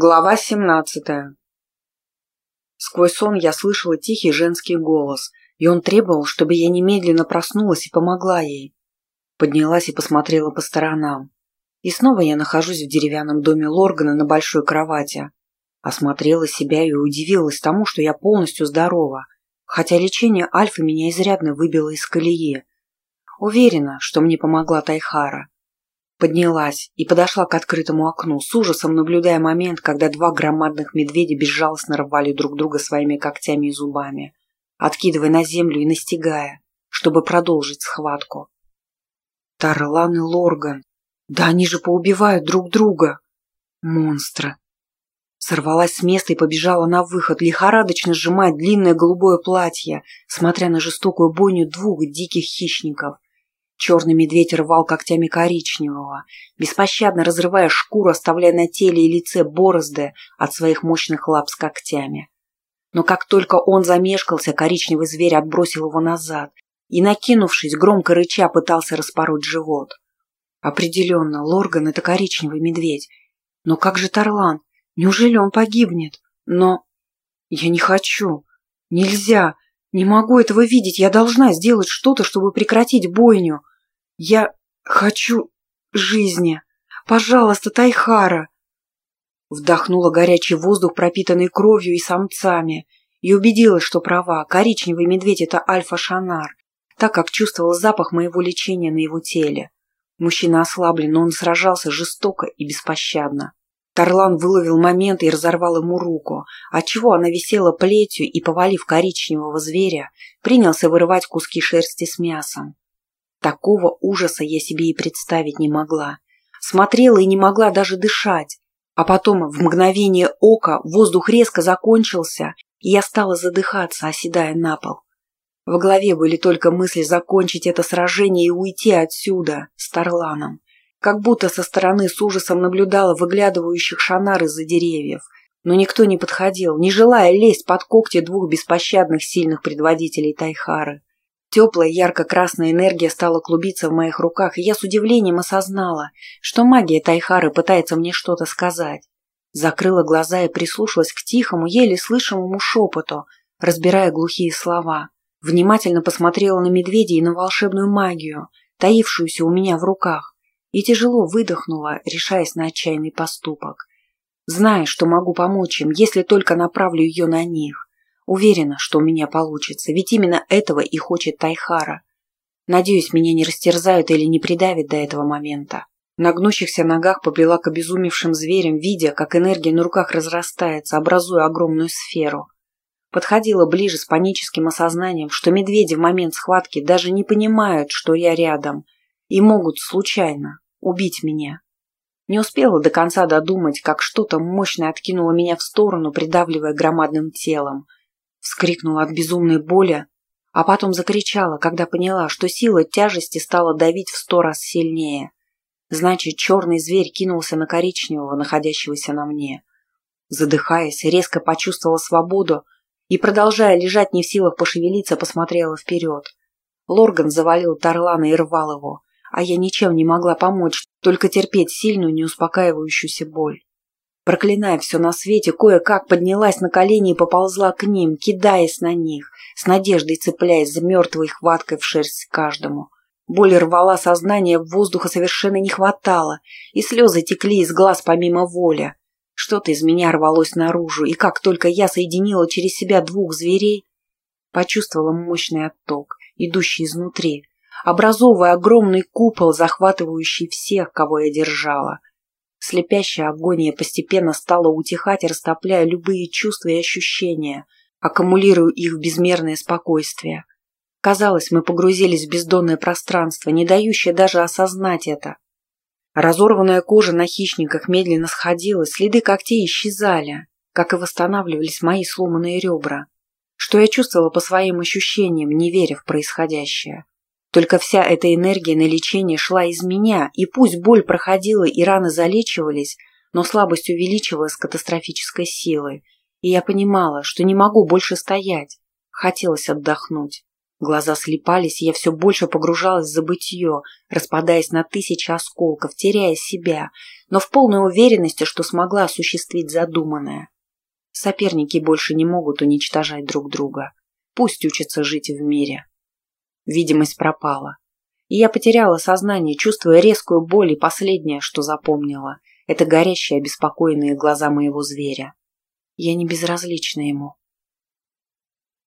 Глава семнадцатая Сквозь сон я слышала тихий женский голос, и он требовал, чтобы я немедленно проснулась и помогла ей. Поднялась и посмотрела по сторонам. И снова я нахожусь в деревянном доме Лоргана на большой кровати. Осмотрела себя и удивилась тому, что я полностью здорова, хотя лечение Альфы меня изрядно выбило из колеи. Уверена, что мне помогла Тайхара. Поднялась и подошла к открытому окну, с ужасом наблюдая момент, когда два громадных медведя безжалостно рвали друг друга своими когтями и зубами, откидывая на землю и настигая, чтобы продолжить схватку. Тарлан и Лорган. Да они же поубивают друг друга. Монстры. Сорвалась с места и побежала на выход, лихорадочно сжимая длинное голубое платье, смотря на жестокую бойню двух диких хищников – Черный медведь рвал когтями коричневого, беспощадно разрывая шкуру, оставляя на теле и лице борозды от своих мощных лап с когтями. Но как только он замешкался, коричневый зверь отбросил его назад и, накинувшись, громко рыча, пытался распороть живот. Определенно, Лорган — это коричневый медведь. Но как же Тарлан? Неужели он погибнет? Но... Я не хочу. Нельзя. Не могу этого видеть. Я должна сделать что-то, чтобы прекратить бойню. Я хочу жизни. Пожалуйста, Тайхара. Вдохнула горячий воздух, пропитанный кровью и самцами, и убедилась, что права. Коричневый медведь – это альфа-шанар, так как чувствовал запах моего лечения на его теле. Мужчина ослаблен, но он сражался жестоко и беспощадно. Тарлан выловил момент и разорвал ему руку, отчего она висела плетью и, повалив коричневого зверя, принялся вырывать куски шерсти с мясом. Такого ужаса я себе и представить не могла. Смотрела и не могла даже дышать. А потом, в мгновение ока, воздух резко закончился, и я стала задыхаться, оседая на пол. В голове были только мысли закончить это сражение и уйти отсюда, с Тарланом. Как будто со стороны с ужасом наблюдала выглядывающих шанар из-за деревьев. Но никто не подходил, не желая лезть под когти двух беспощадных сильных предводителей Тайхары. Теплая ярко-красная энергия стала клубиться в моих руках, и я с удивлением осознала, что магия Тайхары пытается мне что-то сказать. Закрыла глаза и прислушалась к тихому, еле слышимому шепоту, разбирая глухие слова. Внимательно посмотрела на медведя и на волшебную магию, таившуюся у меня в руках, и тяжело выдохнула, решаясь на отчаянный поступок. Зная, что могу помочь им, если только направлю ее на них. Уверена, что у меня получится, ведь именно этого и хочет Тайхара. Надеюсь, меня не растерзают или не придавят до этого момента. На гнущихся ногах побрела к обезумевшим зверям, видя, как энергия на руках разрастается, образуя огромную сферу. Подходила ближе с паническим осознанием, что медведи в момент схватки даже не понимают, что я рядом, и могут случайно убить меня. Не успела до конца додумать, как что-то мощное откинуло меня в сторону, придавливая громадным телом – Вскрикнула от безумной боли, а потом закричала, когда поняла, что сила тяжести стала давить в сто раз сильнее. Значит, черный зверь кинулся на коричневого, находящегося на мне. Задыхаясь, резко почувствовала свободу и, продолжая лежать не в силах пошевелиться, посмотрела вперед. Лорган завалил Тарлана и рвал его, а я ничем не могла помочь, только терпеть сильную, неуспокаивающуюся боль. Проклиная все на свете, кое-как поднялась на колени и поползла к ним, кидаясь на них, с надеждой цепляясь за мертвой хваткой в шерсть каждому. Боль рвала сознание, воздуха совершенно не хватало, и слезы текли из глаз помимо воли. Что-то из меня рвалось наружу, и как только я соединила через себя двух зверей, почувствовала мощный отток, идущий изнутри, образовывая огромный купол, захватывающий всех, кого я держала. Слепящая агония постепенно стала утихать, растопляя любые чувства и ощущения, аккумулируя их в безмерное спокойствие. Казалось, мы погрузились в бездонное пространство, не дающее даже осознать это. Разорванная кожа на хищниках медленно сходила, следы когтей исчезали, как и восстанавливались мои сломанные ребра. Что я чувствовала по своим ощущениям, не веря в происходящее. Только вся эта энергия на лечение шла из меня, и пусть боль проходила и раны залечивались, но слабость увеличивалась катастрофической силой, и я понимала, что не могу больше стоять. Хотелось отдохнуть. Глаза слепались, и я все больше погружалась в забытье, распадаясь на тысячи осколков, теряя себя, но в полной уверенности, что смогла осуществить задуманное. Соперники больше не могут уничтожать друг друга. Пусть учатся жить в мире. Видимость пропала. И я потеряла сознание, чувствуя резкую боль, и последнее, что запомнила, это горящие обеспокоенные глаза моего зверя. Я не безразлична ему.